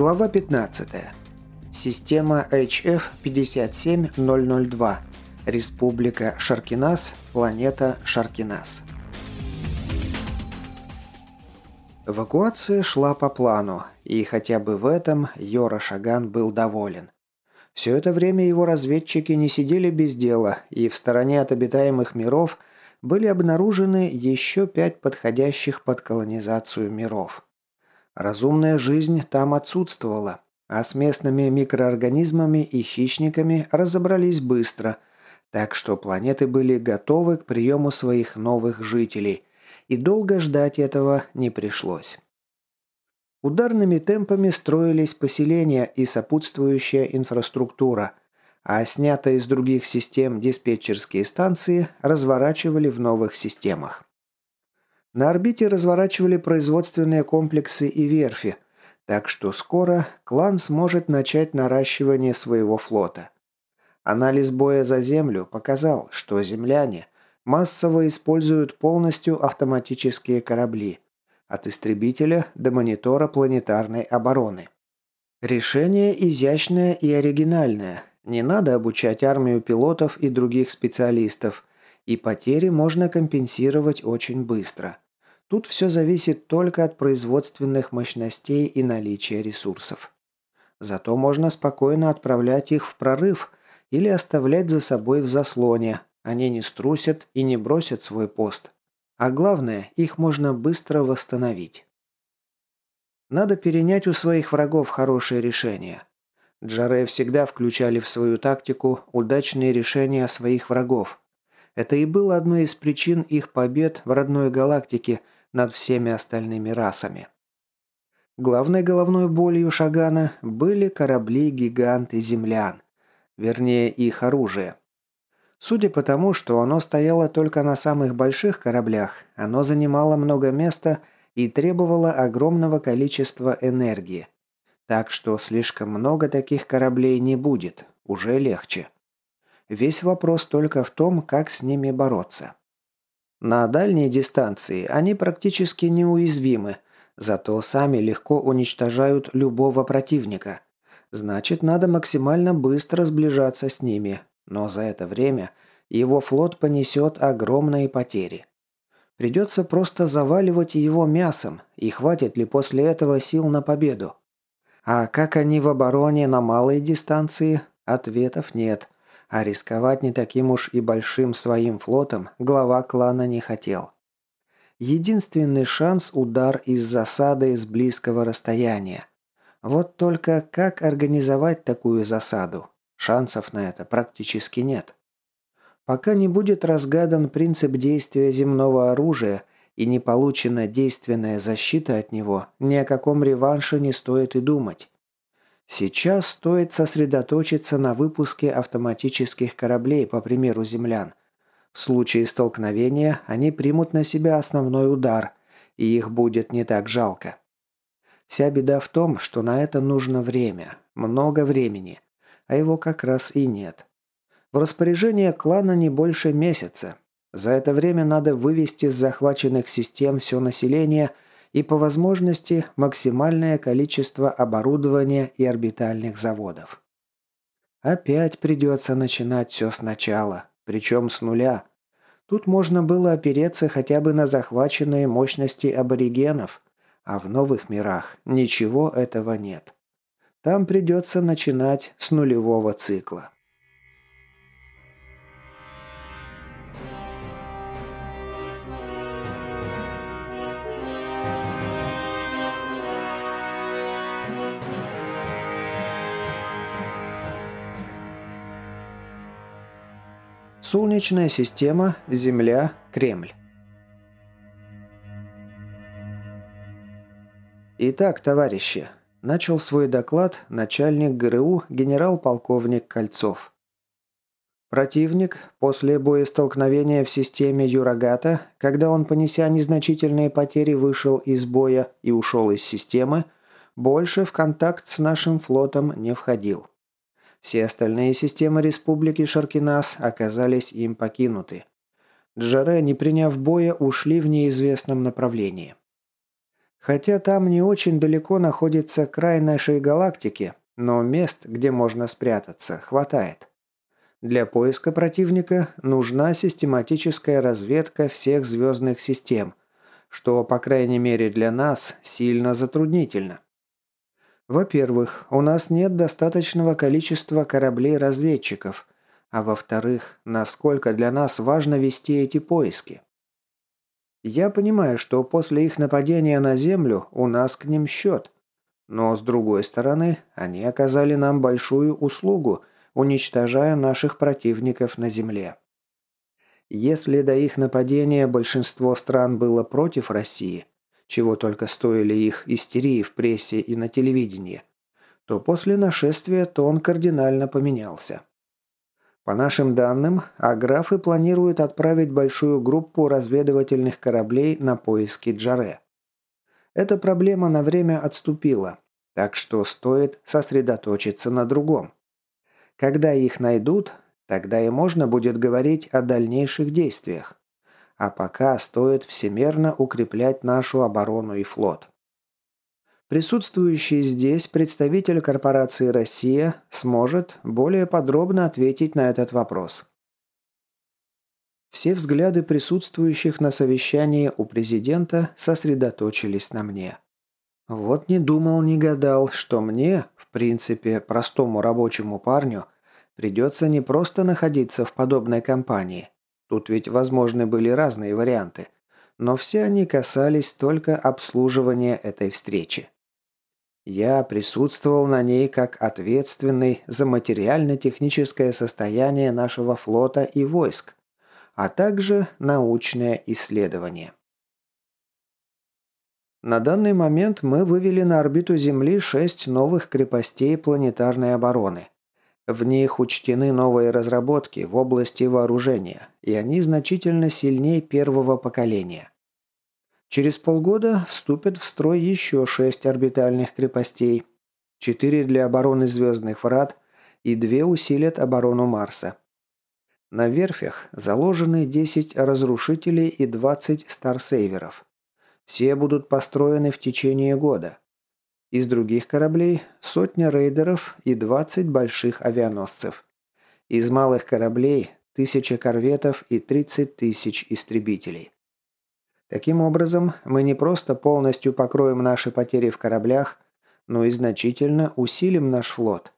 Глава 15. Система HF-57002. Республика Шаркинас. Планета Шаркинас. Эвакуация шла по плану, и хотя бы в этом Йора Шаган был доволен. Все это время его разведчики не сидели без дела, и в стороне от обитаемых миров были обнаружены еще пять подходящих под колонизацию миров. Разумная жизнь там отсутствовала, а с местными микроорганизмами и хищниками разобрались быстро, так что планеты были готовы к приему своих новых жителей, и долго ждать этого не пришлось. Ударными темпами строились поселения и сопутствующая инфраструктура, а снятые из других систем диспетчерские станции разворачивали в новых системах. На орбите разворачивали производственные комплексы и верфи, так что скоро клан сможет начать наращивание своего флота. Анализ боя за Землю показал, что земляне массово используют полностью автоматические корабли, от истребителя до монитора планетарной обороны. Решение изящное и оригинальное. Не надо обучать армию пилотов и других специалистов – и потери можно компенсировать очень быстро. Тут все зависит только от производственных мощностей и наличия ресурсов. Зато можно спокойно отправлять их в прорыв или оставлять за собой в заслоне. Они не струсят и не бросят свой пост. А главное, их можно быстро восстановить. Надо перенять у своих врагов хорошие решения. Джаре всегда включали в свою тактику удачные решения своих врагов. Это и было одной из причин их побед в родной галактике над всеми остальными расами. Главной головной болью Шагана были корабли-гиганты землян, вернее их оружие. Судя по тому, что оно стояло только на самых больших кораблях, оно занимало много места и требовало огромного количества энергии. Так что слишком много таких кораблей не будет, уже легче. Весь вопрос только в том, как с ними бороться. На дальней дистанции они практически неуязвимы, зато сами легко уничтожают любого противника. Значит, надо максимально быстро сближаться с ними, но за это время его флот понесет огромные потери. Придется просто заваливать его мясом, и хватит ли после этого сил на победу? А как они в обороне на малой дистанции? Ответов нет – а рисковать не таким уж и большим своим флотом глава клана не хотел. Единственный шанс – удар из засады с близкого расстояния. Вот только как организовать такую засаду? Шансов на это практически нет. Пока не будет разгадан принцип действия земного оружия и не получена действенная защита от него, ни о каком реванше не стоит и думать. Сейчас стоит сосредоточиться на выпуске автоматических кораблей, по примеру землян. В случае столкновения они примут на себя основной удар, и их будет не так жалко. Вся беда в том, что на это нужно время, много времени, а его как раз и нет. В распоряжение клана не больше месяца. За это время надо вывести с захваченных систем все население – и по возможности максимальное количество оборудования и орбитальных заводов. Опять придется начинать все сначала, причем с нуля. Тут можно было опереться хотя бы на захваченные мощности аборигенов, а в новых мирах ничего этого нет. Там придется начинать с нулевого цикла. Солнечная система, Земля, Кремль. Итак, товарищи, начал свой доклад начальник ГРУ генерал-полковник Кольцов. Противник после боестолкновения в системе Юрагата, когда он, понеся незначительные потери, вышел из боя и ушел из системы, больше в контакт с нашим флотом не входил. Все остальные системы Республики Шаркинас оказались им покинуты. Джаре, не приняв боя, ушли в неизвестном направлении. Хотя там не очень далеко находится край нашей галактики, но мест, где можно спрятаться, хватает. Для поиска противника нужна систематическая разведка всех звездных систем, что, по крайней мере для нас, сильно затруднительно. Во-первых, у нас нет достаточного количества кораблей-разведчиков, а во-вторых, насколько для нас важно вести эти поиски. Я понимаю, что после их нападения на Землю у нас к ним счет, но с другой стороны, они оказали нам большую услугу, уничтожая наших противников на Земле. Если до их нападения большинство стран было против России, чего только стоили их истерии в прессе и на телевидении, то после нашествия тон кардинально поменялся. По нашим данным, аграфы планируют отправить большую группу разведывательных кораблей на поиски Джаре. Эта проблема на время отступила, так что стоит сосредоточиться на другом. Когда их найдут, тогда и можно будет говорить о дальнейших действиях. А пока стоит всемерно укреплять нашу оборону и флот. Присутствующий здесь представитель корпорации «Россия» сможет более подробно ответить на этот вопрос. Все взгляды присутствующих на совещании у президента сосредоточились на мне. Вот не думал, не гадал, что мне, в принципе, простому рабочему парню, придется не просто находиться в подобной компании, Тут ведь возможны были разные варианты, но все они касались только обслуживания этой встречи. Я присутствовал на ней как ответственный за материально-техническое состояние нашего флота и войск, а также научное исследование. На данный момент мы вывели на орбиту Земли шесть новых крепостей планетарной обороны, в них учтены новые разработки в области вооружения, и они значительно сильнее первого поколения. Через полгода вступят в строй еще шесть орбитальных крепостей, четыре для обороны звездных врат и две усилят оборону Марса. На верфях заложены 10 разрушителей и 20 старсейверов. Все будут построены в течение года. Из других кораблей – сотня рейдеров и 20 больших авианосцев. Из малых кораблей – тысяча корветов и 30 тысяч истребителей. Таким образом, мы не просто полностью покроем наши потери в кораблях, но и значительно усилим наш флот,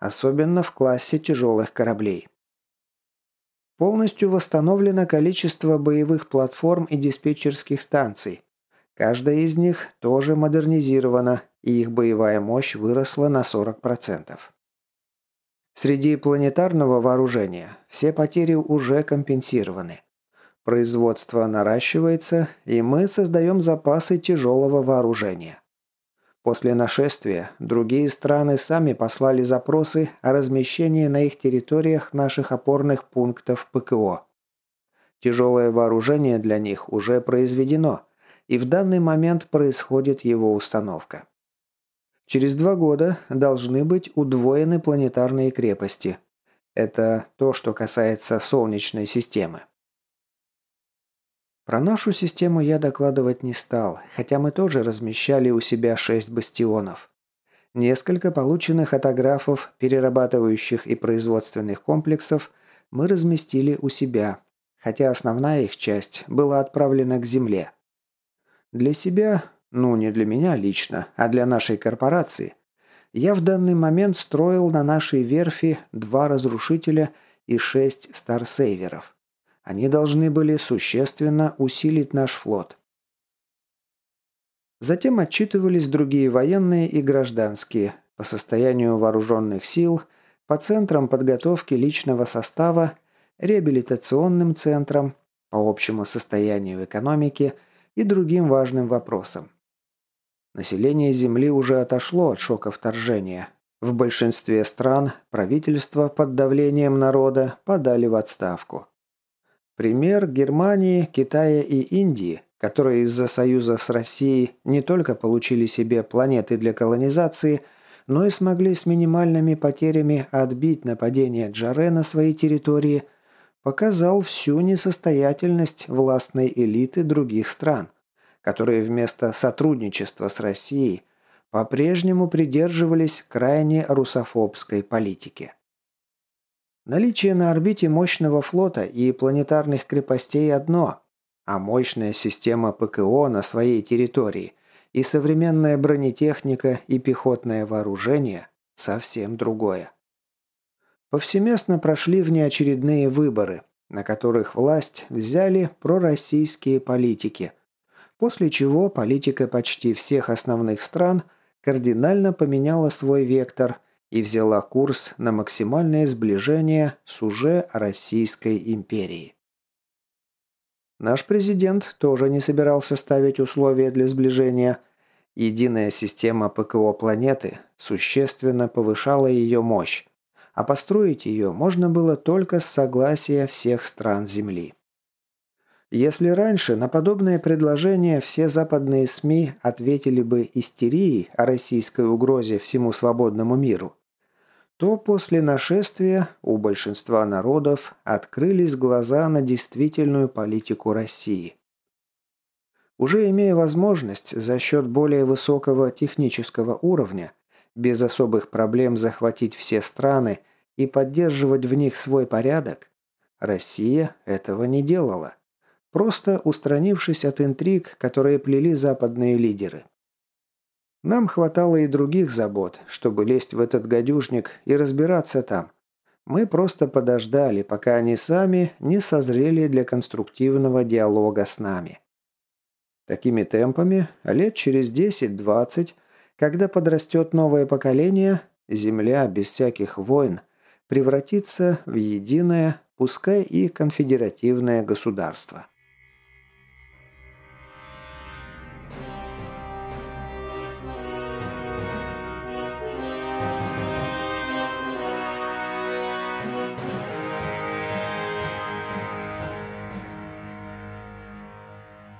особенно в классе тяжелых кораблей. Полностью восстановлено количество боевых платформ и диспетчерских станций. Каждая из них тоже модернизирована и их боевая мощь выросла на 40%. Среди планетарного вооружения все потери уже компенсированы. Производство наращивается, и мы создаем запасы тяжелого вооружения. После нашествия другие страны сами послали запросы о размещении на их территориях наших опорных пунктов ПКО. Тяжелое вооружение для них уже произведено, и в данный момент происходит его установка. Через два года должны быть удвоены планетарные крепости. Это то, что касается Солнечной системы. Про нашу систему я докладывать не стал, хотя мы тоже размещали у себя шесть бастионов. Несколько полученных атографов, перерабатывающих и производственных комплексов мы разместили у себя, хотя основная их часть была отправлена к Земле. Для себя ну, не для меня лично, а для нашей корпорации. Я в данный момент строил на нашей верфи два разрушителя и шесть старсейверов. Они должны были существенно усилить наш флот. Затем отчитывались другие военные и гражданские по состоянию вооруженных сил, по центрам подготовки личного состава, реабилитационным центрам, по общему состоянию экономики и другим важным вопросам. Население Земли уже отошло от шока вторжения. В большинстве стран правительства под давлением народа подали в отставку. Пример Германии, Китая и Индии, которые из-за союза с Россией не только получили себе планеты для колонизации, но и смогли с минимальными потерями отбить нападение Джаре на своей территории, показал всю несостоятельность властной элиты других стран которые вместо сотрудничества с Россией по-прежнему придерживались крайне русофобской политики. Наличие на орбите мощного флота и планетарных крепостей одно, а мощная система ПКО на своей территории и современная бронетехника и пехотное вооружение – совсем другое. Повсеместно прошли внеочередные выборы, на которых власть взяли пророссийские политики, после чего политика почти всех основных стран кардинально поменяла свой вектор и взяла курс на максимальное сближение с уже Российской империей. Наш президент тоже не собирался ставить условия для сближения. Единая система ПКО планеты существенно повышала ее мощь, а построить ее можно было только с согласия всех стран Земли. Если раньше на подобное предложение все западные СМИ ответили бы истерией о российской угрозе всему свободному миру, то после нашествия у большинства народов открылись глаза на действительную политику России. Уже имея возможность за счет более высокого технического уровня без особых проблем захватить все страны и поддерживать в них свой порядок, Россия этого не делала, просто устранившись от интриг, которые плели западные лидеры. Нам хватало и других забот, чтобы лезть в этот гадюшник и разбираться там. Мы просто подождали, пока они сами не созрели для конструктивного диалога с нами. Такими темпами, лет через 10-20, когда подрастет новое поколение, Земля без всяких войн превратится в единое, пускай и конфедеративное государство.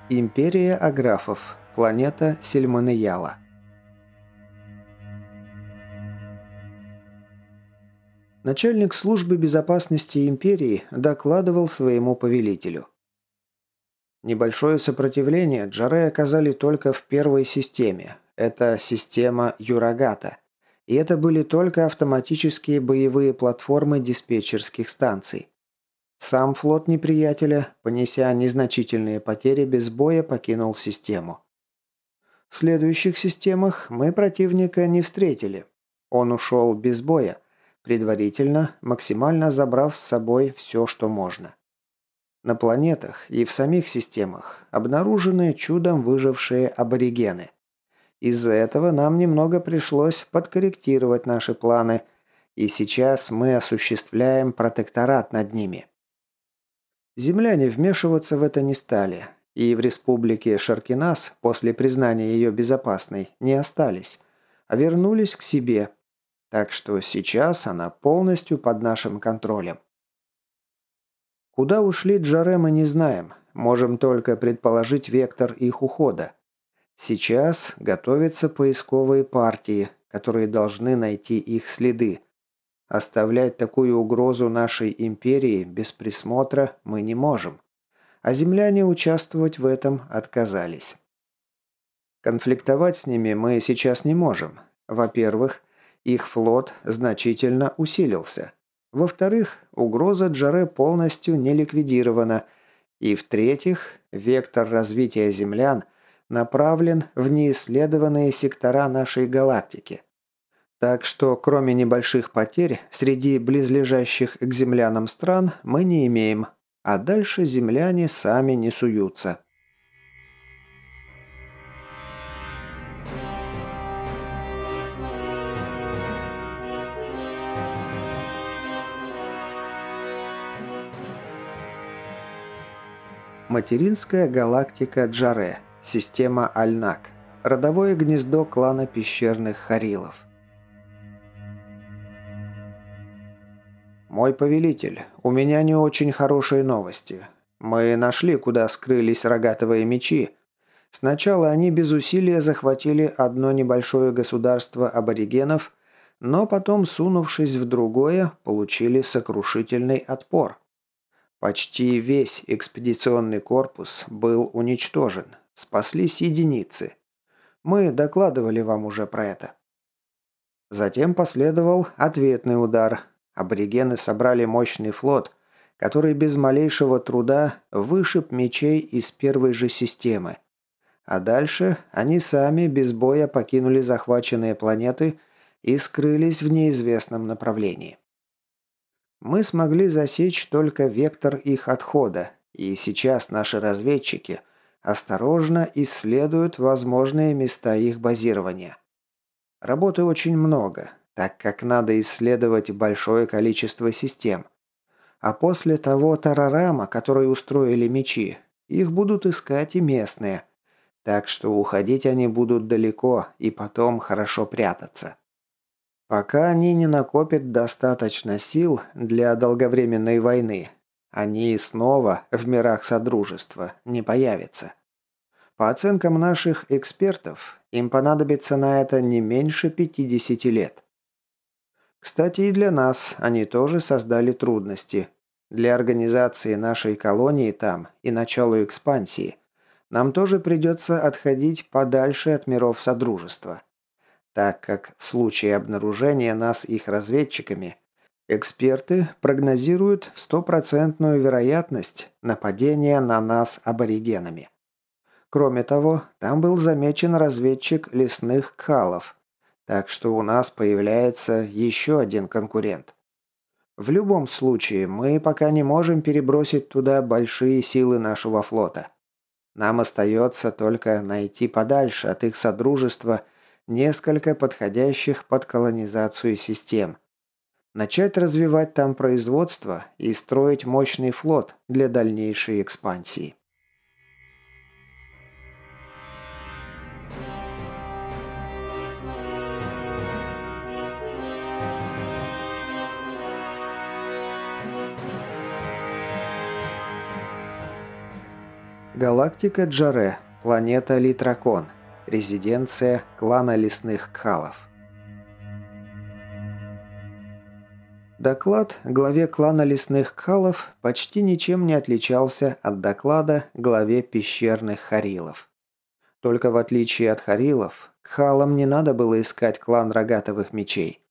Империя Аграфов. Планета Сельманеяла. Начальник службы безопасности империи докладывал своему повелителю. Небольшое сопротивление Джаре оказали только в первой системе. Это система Юрагата. И это были только автоматические боевые платформы диспетчерских станций. Сам флот неприятеля, понеся незначительные потери, без боя покинул систему. В следующих системах мы противника не встретили. Он ушел без боя, предварительно максимально забрав с собой все, что можно. На планетах и в самих системах обнаружены чудом выжившие аборигены. Из-за этого нам немного пришлось подкорректировать наши планы, и сейчас мы осуществляем протекторат над ними. Земляне вмешиваться в это не стали, и в республике Шаркинас после признания ее безопасной не остались, а вернулись к себе. Так что сейчас она полностью под нашим контролем. Куда ушли Джаре мы не знаем, можем только предположить вектор их ухода. Сейчас готовятся поисковые партии, которые должны найти их следы, Оставлять такую угрозу нашей империи без присмотра мы не можем. А земляне участвовать в этом отказались. Конфликтовать с ними мы сейчас не можем. Во-первых, их флот значительно усилился. Во-вторых, угроза Джаре полностью не ликвидирована. И в-третьих, вектор развития землян направлен в неисследованные сектора нашей галактики. Так что, кроме небольших потерь, среди близлежащих к землянам стран мы не имеем, а дальше земляне сами не суются. Материнская галактика Джаре, система Альнак, родовое гнездо клана пещерных Харилов. «Мой повелитель, у меня не очень хорошие новости. Мы нашли, куда скрылись рогатовые мечи. Сначала они без усилия захватили одно небольшое государство аборигенов, но потом, сунувшись в другое, получили сокрушительный отпор. Почти весь экспедиционный корпус был уничтожен. Спаслись единицы. Мы докладывали вам уже про это. Затем последовал ответный удар. Аборигены собрали мощный флот, который без малейшего труда вышиб мечей из первой же системы. А дальше они сами без боя покинули захваченные планеты и скрылись в неизвестном направлении. Мы смогли засечь только вектор их отхода, и сейчас наши разведчики осторожно исследуют возможные места их базирования. Работы очень много, так как надо исследовать большое количество систем. А после того тарарама, который устроили мечи, их будут искать и местные. Так что уходить они будут далеко и потом хорошо прятаться. Пока они не накопят достаточно сил для долговременной войны, они снова в мирах Содружества не появятся. По оценкам наших экспертов, им понадобится на это не меньше 50 лет. Кстати, и для нас они тоже создали трудности. Для организации нашей колонии там и начала экспансии нам тоже придется отходить подальше от миров Содружества так как в случае обнаружения нас их разведчиками, эксперты прогнозируют стопроцентную вероятность нападения на нас аборигенами. Кроме того, там был замечен разведчик лесных калов, так что у нас появляется еще один конкурент. В любом случае, мы пока не можем перебросить туда большие силы нашего флота. Нам остается только найти подальше от их содружества – несколько подходящих под колонизацию систем. Начать развивать там производство и строить мощный флот для дальнейшей экспансии. Галактика Джаре, планета Литракон, Резиденция клана лесных кхалов. Доклад главе клана лесных кхалов почти ничем не отличался от доклада главе пещерных харилов. Только в отличие от харилов, кхалам не надо было искать клан рогатовых мечей.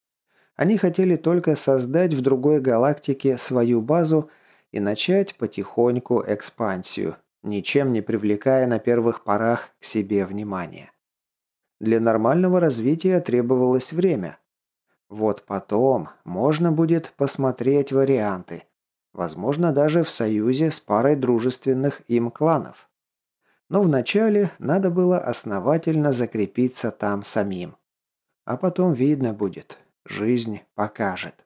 Они хотели только создать в другой галактике свою базу и начать потихоньку экспансию, ничем не привлекая на первых порах к себе внимания. Для нормального развития требовалось время. Вот потом можно будет посмотреть варианты. Возможно, даже в союзе с парой дружественных им кланов. Но вначале надо было основательно закрепиться там самим. А потом видно будет. Жизнь покажет.